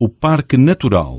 o Parque Natural.